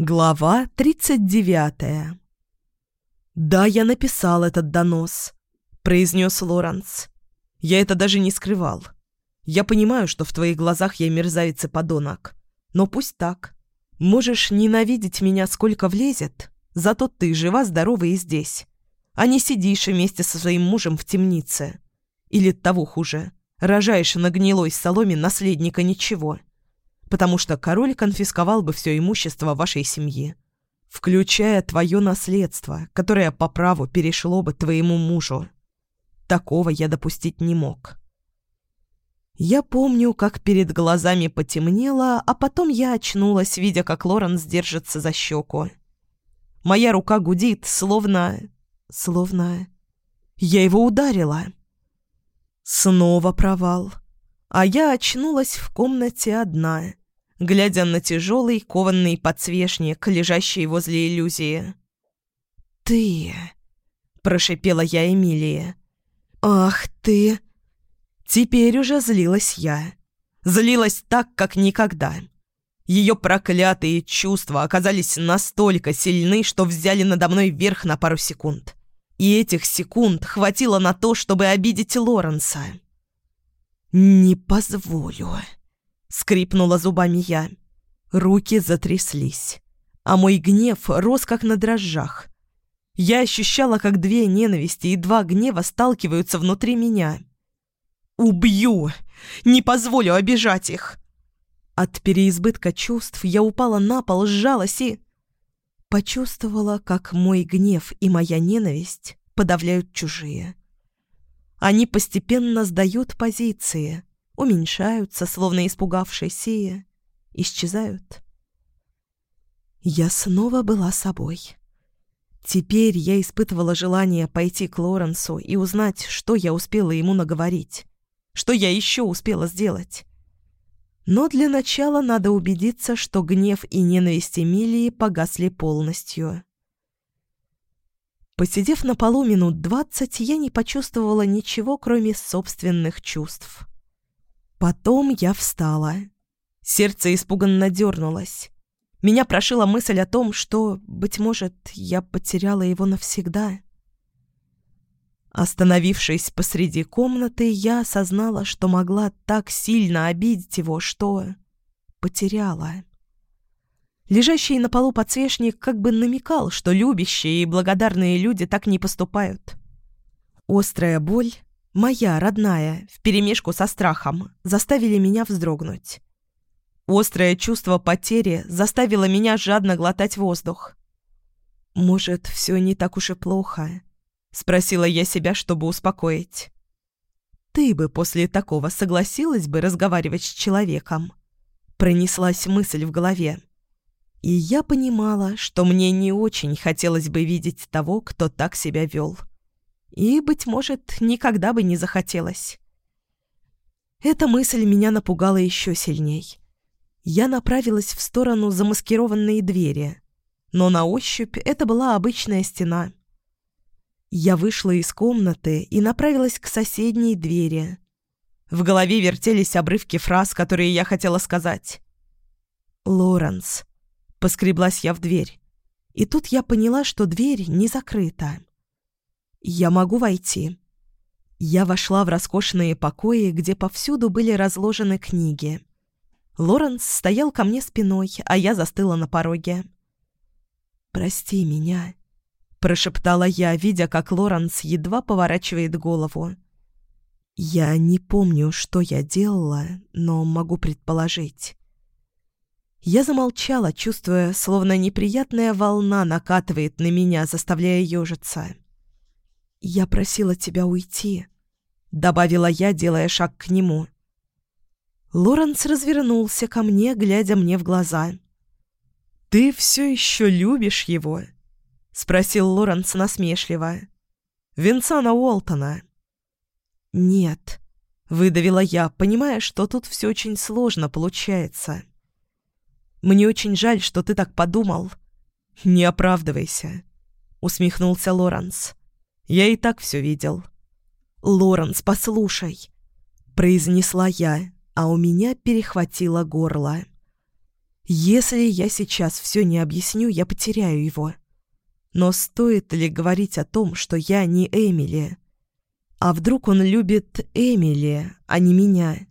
Глава 39 «Да, я написал этот донос», — произнес Лоренс. «Я это даже не скрывал. Я понимаю, что в твоих глазах я мерзавец и подонок. Но пусть так. Можешь ненавидеть меня сколько влезет, зато ты жива-здорова и здесь. А не сидишь вместе со своим мужем в темнице. Или того хуже, рожаешь на гнилой соломе наследника ничего. Потому что король конфисковал бы все имущество вашей семьи. Включая твое наследство, которое по праву перешло бы твоему мужу. Такого я допустить не мог. Я помню, как перед глазами потемнело, а потом я очнулась, видя, как Лоренс держится за щеку. Моя рука гудит, словно... словно... Я его ударила. Снова провал. А я очнулась в комнате одна, глядя на тяжелый кованный подсвечник, лежащий возле иллюзии. «Ты...» — прошипела я Эмилии. «Ах ты...» Теперь уже злилась я. Злилась так, как никогда. Ее проклятые чувства оказались настолько сильны, что взяли надо мной верх на пару секунд. И этих секунд хватило на то, чтобы обидеть Лоренса. «Не позволю», — скрипнула зубами я. Руки затряслись, а мой гнев рос как на дрожжах. Я ощущала, как две ненависти и два гнева сталкиваются внутри меня. Убью! Не позволю обижать их!» От переизбытка чувств я упала на пол, сжалась и... Почувствовала, как мой гнев и моя ненависть подавляют чужие. Они постепенно сдают позиции, уменьшаются, словно испугавшись, исчезают. Я снова была собой. Теперь я испытывала желание пойти к Лоренсу и узнать, что я успела ему наговорить. Что я еще успела сделать? Но для начала надо убедиться, что гнев и ненависть Эмилии погасли полностью. Посидев на полу минут двадцать, я не почувствовала ничего, кроме собственных чувств. Потом я встала. Сердце испуганно дернулось. Меня прошила мысль о том, что, быть может, я потеряла его навсегда. Остановившись посреди комнаты, я осознала, что могла так сильно обидеть его, что потеряла. Лежащий на полу подсвечник как бы намекал, что любящие и благодарные люди так не поступают. Острая боль, моя родная, вперемешку со страхом, заставили меня вздрогнуть. Острое чувство потери заставило меня жадно глотать воздух. Может, все не так уж и плохо. — спросила я себя, чтобы успокоить. «Ты бы после такого согласилась бы разговаривать с человеком?» Пронеслась мысль в голове. И я понимала, что мне не очень хотелось бы видеть того, кто так себя вел. И, быть может, никогда бы не захотелось. Эта мысль меня напугала еще сильней. Я направилась в сторону замаскированной двери, но на ощупь это была обычная стена — я вышла из комнаты и направилась к соседней двери. В голове вертелись обрывки фраз, которые я хотела сказать. «Лоренс». Поскреблась я в дверь. И тут я поняла, что дверь не закрыта. «Я могу войти». Я вошла в роскошные покои, где повсюду были разложены книги. Лоренс стоял ко мне спиной, а я застыла на пороге. «Прости меня», Прошептала я, видя, как Лоренс едва поворачивает голову. Я не помню, что я делала, но могу предположить. Я замолчала, чувствуя, словно неприятная волна накатывает на меня, заставляя ежиться. «Я просила тебя уйти», — добавила я, делая шаг к нему. Лоренс развернулся ко мне, глядя мне в глаза. «Ты все еще любишь его?» — спросил Лоренс насмешливо. «Винсана Уолтона». «Нет», — выдавила я, понимая, что тут все очень сложно получается. «Мне очень жаль, что ты так подумал». «Не оправдывайся», — усмехнулся Лоренс. «Я и так все видел». «Лоренс, послушай», — произнесла я, а у меня перехватило горло. Если я сейчас все не объясню, я потеряю его. Но стоит ли говорить о том, что я не Эмили? А вдруг он любит Эмили, а не меня?